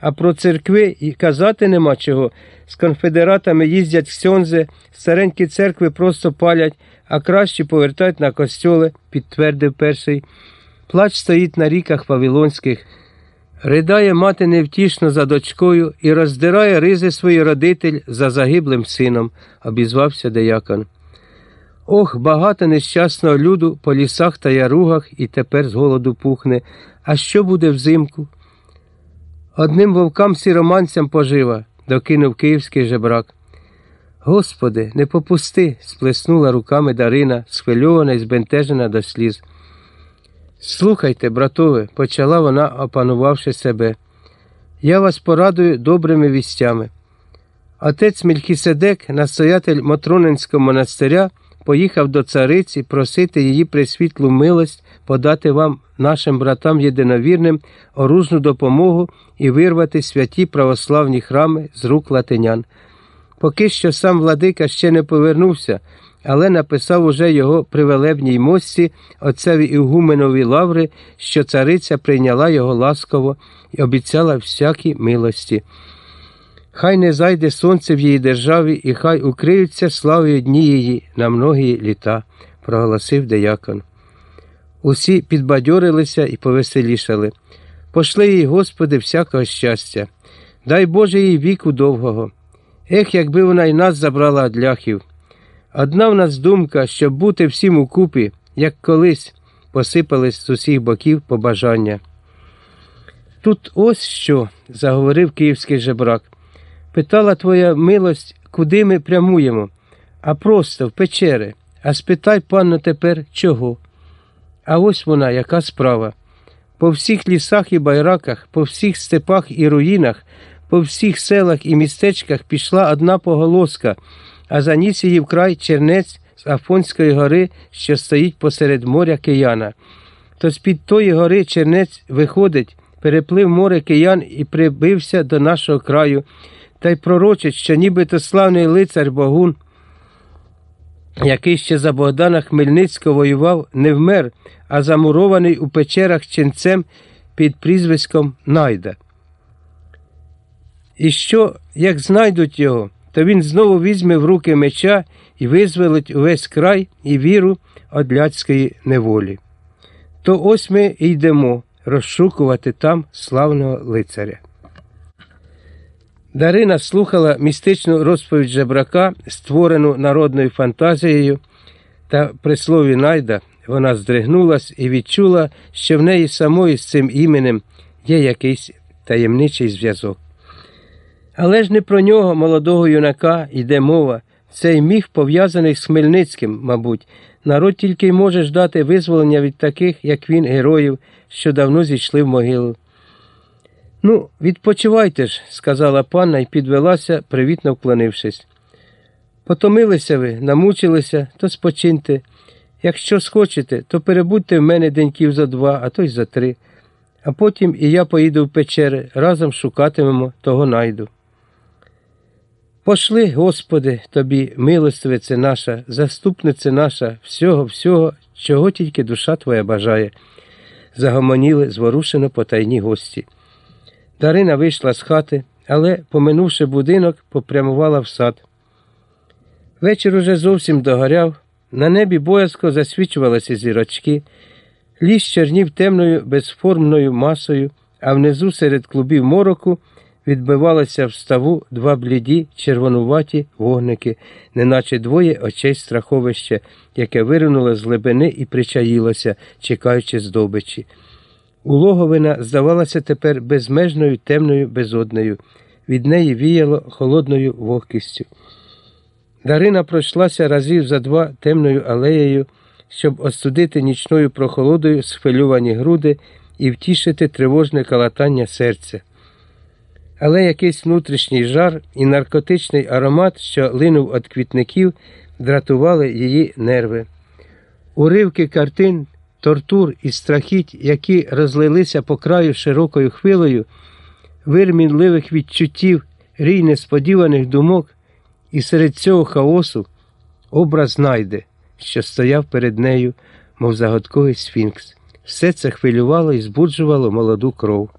а про церкви і казати нема чого. З конфедератами їздять ксьонзи, старенькі церкви просто палять, а кращі повертають на костьоли, підтвердив перший. Плач стоїть на ріках Вавилонських. Ридає мати невтішно за дочкою і роздирає ризи свій родитель за загиблим сином, обізвався деякон. Ох, багато нещасного люду по лісах та яругах і тепер з голоду пухне. А що буде взимку? Одним вовкам сіроманцям пожива, докинув київський жебрак. Господи, не попусти, сплеснула руками Дарина, схвильована і збентежена до сліз. Слухайте, братове, почала вона, опанувавши себе. Я вас порадую добрими вістями. Отець Мельхіседек, настоятель Мотронинського монастиря, поїхав до цариці просити її присвітлу милость подати вам, нашим братам єдиновірним, оружну допомогу і вирвати святі православні храми з рук латинян. Поки що сам владика ще не повернувся, але написав уже його привелебній мості отцеві Ігуменові лаври, що цариця прийняла його ласково і обіцяла всякі милості. Хай не зайде сонце в її державі, і хай укриються славою дні її на многі літа, проголосив деякон. Усі підбадьорилися і повеселішали. Пошли їй, Господи, всякого щастя. Дай Боже їй віку довгого. Ех, якби вона й нас забрала од ляхів. Одна в нас думка, щоб бути всім укупі, як колись, посипались з усіх боків побажання. Тут ось що, заговорив київський жебрак. Питала твоя милость, куди ми прямуємо, а просто в печери. А спитай, панно, тепер чого? А ось вона, яка справа. По всіх лісах і байраках, по всіх степах і руїнах, по всіх селах і містечках пішла одна поголоска, а за ніс її вкрай чернець з Афонської гори, що стоїть посеред моря кияна. То з-під тої гори чернець виходить, переплив море киян і прибився до нашого краю, та й пророчить, що нібито славний лицар Богун, який ще за Богдана Хмельницького воював, не вмер, а замурований у печерах ченцем під прізвиськом Найда. І що, як знайдуть його, то він знову візьме в руки меча і визволить увесь край і віру од ляцької неволі. То ось ми йдемо розшукувати там славного лицаря. Дарина слухала містичну розповідь жебрака, створену народною фантазією, та при слові найда вона здригнулась і відчула, що в неї самої з цим іменем є якийсь таємничий зв'язок. Але ж не про нього, молодого юнака, йде мова. Цей міг пов'язаний з Хмельницьким, мабуть. Народ тільки й може ждати визволення від таких, як він, героїв, що давно зійшли в могилу. Ну, відпочивайте ж, сказала панна і підвелася, привітно вклонившись. Потомилися ви, намучилися, то спочиньте. Якщо схочете, то перебудьте в мене деньків за два, а то й за три. А потім і я поїду в печери, разом шукатимемо того найду. Пошли, Господи, тобі, милостивице наша, заступниця наша, всього, всього, чого тільки душа твоя бажає, загомоніли зворушено потайні гості. Дарина вийшла з хати, але, поминувши будинок, попрямувала в сад. Вечір уже зовсім догоряв, на небі боязко засвічувалися зірочки, ліс чернів темною безформною масою, а внизу серед клубів мороку відбивалися в ставу два бліді, червонуваті вогники, неначе двоє очей страховища, яке виринуло з глибини і причаїлося, чекаючи здобичі. Улоговина здавалася тепер безмежною темною безоднею, від неї віяло холодною вогкістю. Дарина пройшлася разів за два темною алеєю, щоб остудити нічною прохолодою схвильовані груди і втішити тривожне калатання серця. Але якийсь внутрішній жар і наркотичний аромат, що линув від квітників, дратували її нерви. Уривки картин тортур і страхіть, які розлилися по краю широкою хвилею, вир мінливих відчуттів, рій несподіваних думок, і серед цього хаосу образ знайде, що стояв перед нею, мов загадковий сфінкс. Все це хвилювало і збуджувало молоду кров.